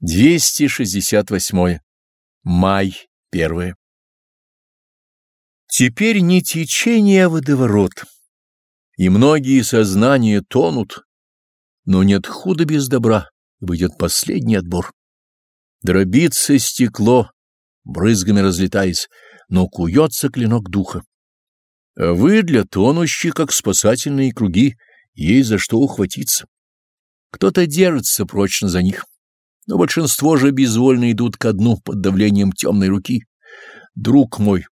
268. Май 1. Теперь не течение, а водоворот, и многие сознания тонут, но нет худа без добра, выйдет последний отбор. Дробится стекло, брызгами разлетаясь, но куется клинок духа. А вы для тонущих, как спасательные круги, есть за что ухватиться. Кто-то держится прочно за них но большинство же безвольно идут ко дну под давлением темной руки. Друг мой,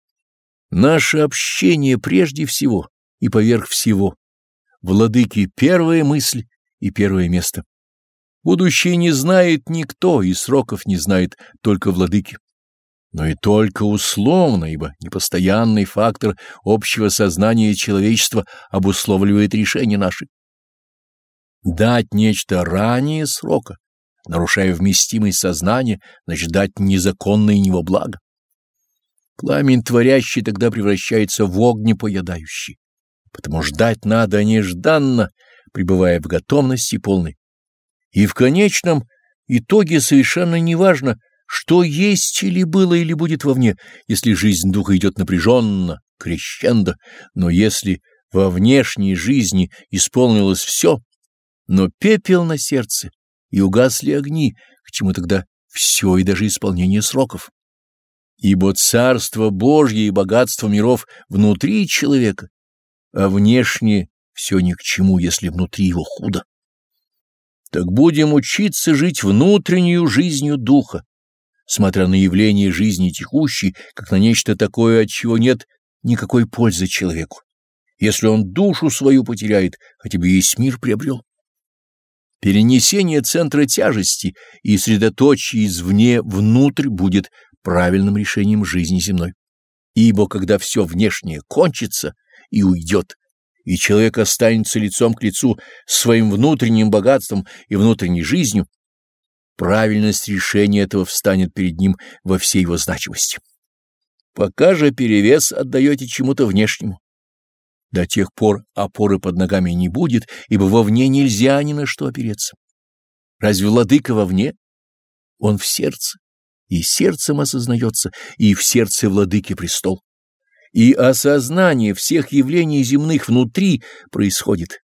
наше общение прежде всего и поверх всего. Владыки — первая мысль и первое место. Будущее не знает никто, и сроков не знает только владыки. Но и только условно, ибо непостоянный фактор общего сознания человечества обусловливает решение наше. Дать нечто ранее срока нарушая вместимость сознания, значит дать незаконное него благо. Пламень творящий тогда превращается в огнепоедающий, потому ждать надо нежданно, пребывая в готовности полной. И в конечном итоге совершенно неважно, что есть или было или будет вовне, если жизнь духа идет напряженно, крещендо, но если во внешней жизни исполнилось все, но пепел на сердце, и угасли огни, к чему тогда все и даже исполнение сроков. Ибо царство Божье и богатство миров внутри человека, а внешне все ни к чему, если внутри его худо. Так будем учиться жить внутреннюю жизнью духа, смотря на явление жизни текущей, как на нечто такое, от чего нет никакой пользы человеку. Если он душу свою потеряет, хотя бы весь мир приобрел. Перенесение центра тяжести и средоточие извне внутрь будет правильным решением жизни земной. Ибо когда все внешнее кончится и уйдет, и человек останется лицом к лицу с своим внутренним богатством и внутренней жизнью, правильность решения этого встанет перед ним во всей его значимости. Пока же перевес отдаете чему-то внешнему, до тех пор опоры под ногами не будет, ибо вовне нельзя ни на что опереться. Разве владыка вовне? Он в сердце, и сердцем осознается, и в сердце владыки престол. И осознание всех явлений земных внутри происходит,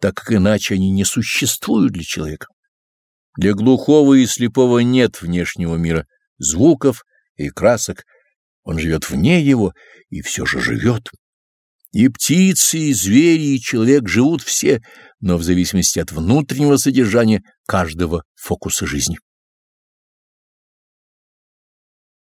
так как иначе они не существуют для человека. Для глухого и слепого нет внешнего мира, звуков и красок. Он живет вне его и все же живет. И птицы, и звери, и человек живут все, но в зависимости от внутреннего содержания каждого фокуса жизни.